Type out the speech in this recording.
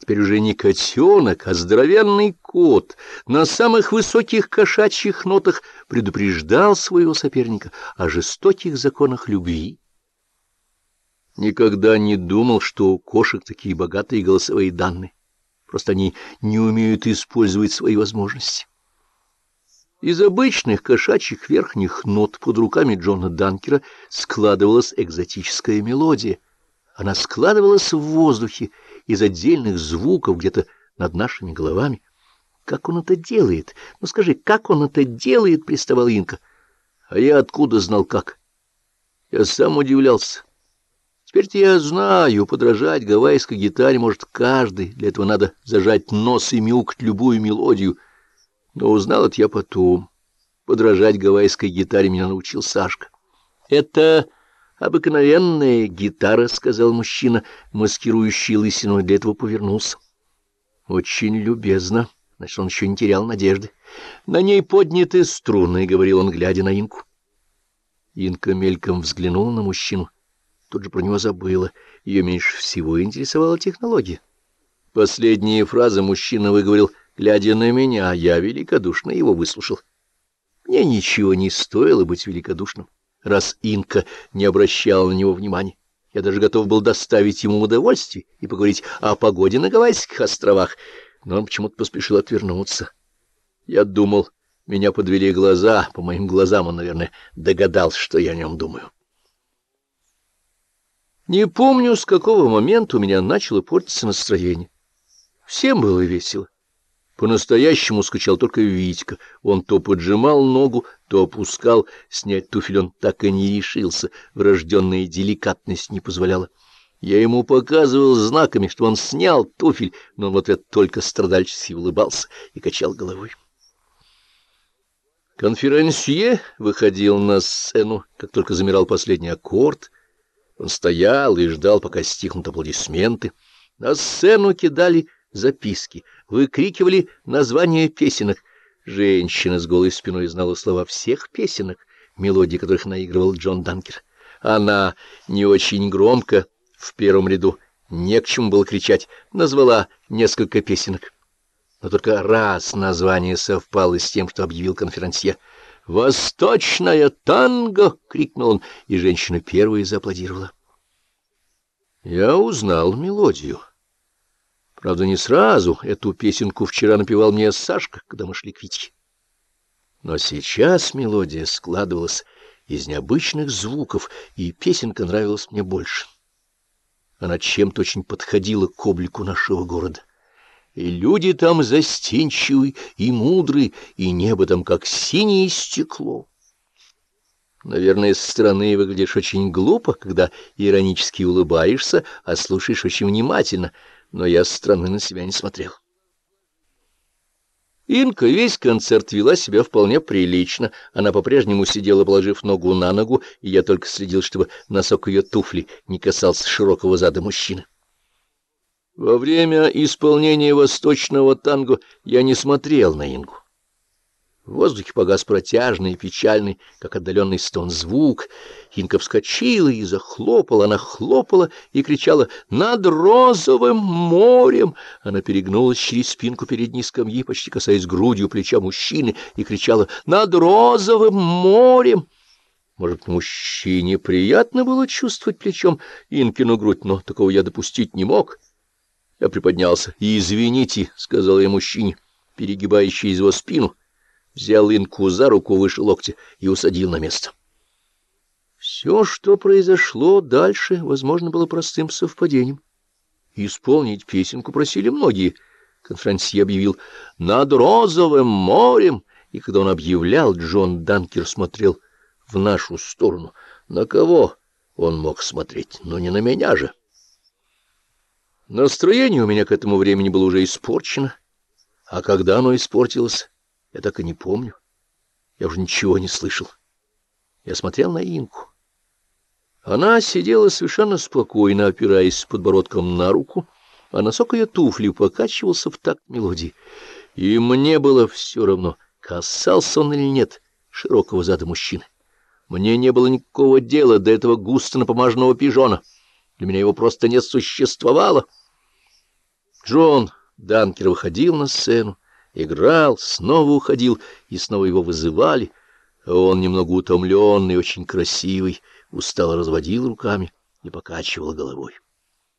Теперь уже не котенок, а здоровенный кот на самых высоких кошачьих нотах предупреждал своего соперника о жестоких законах любви. Никогда не думал, что у кошек такие богатые голосовые данные. Просто они не умеют использовать свои возможности. Из обычных кошачьих верхних нот под руками Джона Данкера складывалась экзотическая мелодия. Она складывалась в воздухе из отдельных звуков где-то над нашими головами. Как он это делает? Ну скажи, как он это делает, приставал Инка. А я откуда знал как? Я сам удивлялся. Теперь-то я знаю, подражать гавайской гитаре может каждый. Для этого надо зажать нос и мяукать любую мелодию. Но узнал это я потом. Подражать гавайской гитаре меня научил Сашка. Это обыкновенная гитара, — сказал мужчина, маскирующий лысину, для этого повернулся. Очень любезно. Значит, он еще не терял надежды. На ней подняты струны, — говорил он, глядя на Инку. Инка мельком взглянула на мужчину тут же про него забыла. Ее меньше всего интересовала технология. Последние фразы мужчина выговорил, глядя на меня, я великодушно его выслушал. Мне ничего не стоило быть великодушным, раз Инка не обращала на него внимания. Я даже готов был доставить ему удовольствие и поговорить о погоде на Гавайских островах, но он почему-то поспешил отвернуться. Я думал, меня подвели глаза, по моим глазам он, наверное, догадался, что я о нем думаю. Не помню, с какого момента у меня начало портиться настроение. Всем было весело. По-настоящему скучал только Витька. Он то поджимал ногу, то опускал. Снять туфель он так и не решился. Врожденная деликатность не позволяла. Я ему показывал знаками, что он снял туфель, но он в ответ только страдальчески улыбался и качал головой. Конферансье выходил на сцену, как только замирал последний аккорд — он стоял и ждал, пока стихнут аплодисменты. На сцену кидали записки, выкрикивали названия песенок. Женщина с голой спиной знала слова всех песенок, мелодии которых наигрывал Джон Данкер. Она не очень громко в первом ряду, не к чему было кричать, назвала несколько песенок. Но только раз название совпало с тем, что объявил конферансье — «Восточная танго!» — крикнул он, и женщина первая зааплодировала. Я узнал мелодию. Правда, не сразу. Эту песенку вчера напевал мне Сашка, когда мы шли к Витьке. Но сейчас мелодия складывалась из необычных звуков, и песенка нравилась мне больше. Она чем-то очень подходила к облику нашего города. И люди там застенчивы и мудры, и небо там как синее стекло. Наверное, со стороны выглядишь очень глупо, когда иронически улыбаешься, а слушаешь очень внимательно, но я со стороны на себя не смотрел. Инка весь концерт вела себя вполне прилично. Она по-прежнему сидела, положив ногу на ногу, и я только следил, чтобы носок ее туфли не касался широкого зада мужчины. Во время исполнения восточного танго я не смотрел на Ингу. В воздухе погас протяжный и печальный, как отдаленный стон, звук. Инка вскочила и захлопала, она хлопала и кричала «Над розовым морем!» Она перегнулась через спинку передней скамьи, почти касаясь грудью плеча мужчины, и кричала «Над розовым морем!» Может, мужчине приятно было чувствовать плечом Инкину грудь, но такого я допустить не мог. Я приподнялся. «Извините», — сказал я мужчине, перегибающий его спину, взял Инку за руку выше локтя и усадил на место. Все, что произошло дальше, возможно, было простым совпадением. Исполнить песенку просили многие. Конферансье объявил «Над розовым морем», и когда он объявлял, Джон Данкер смотрел в нашу сторону. На кого он мог смотреть? Но не на меня же. Настроение у меня к этому времени было уже испорчено, а когда оно испортилось, я так и не помню. Я уже ничего не слышал. Я смотрел на Инку. Она сидела совершенно спокойно, опираясь подбородком на руку, а носок ее туфли покачивался в такт мелодии. И мне было все равно, касался он или нет широкого зада мужчины. Мне не было никакого дела до этого густо напомаженного пижона. Для меня его просто не существовало. Джон Данкер выходил на сцену, играл, снова уходил, и снова его вызывали, он, немного утомленный, очень красивый, устало разводил руками и покачивал головой.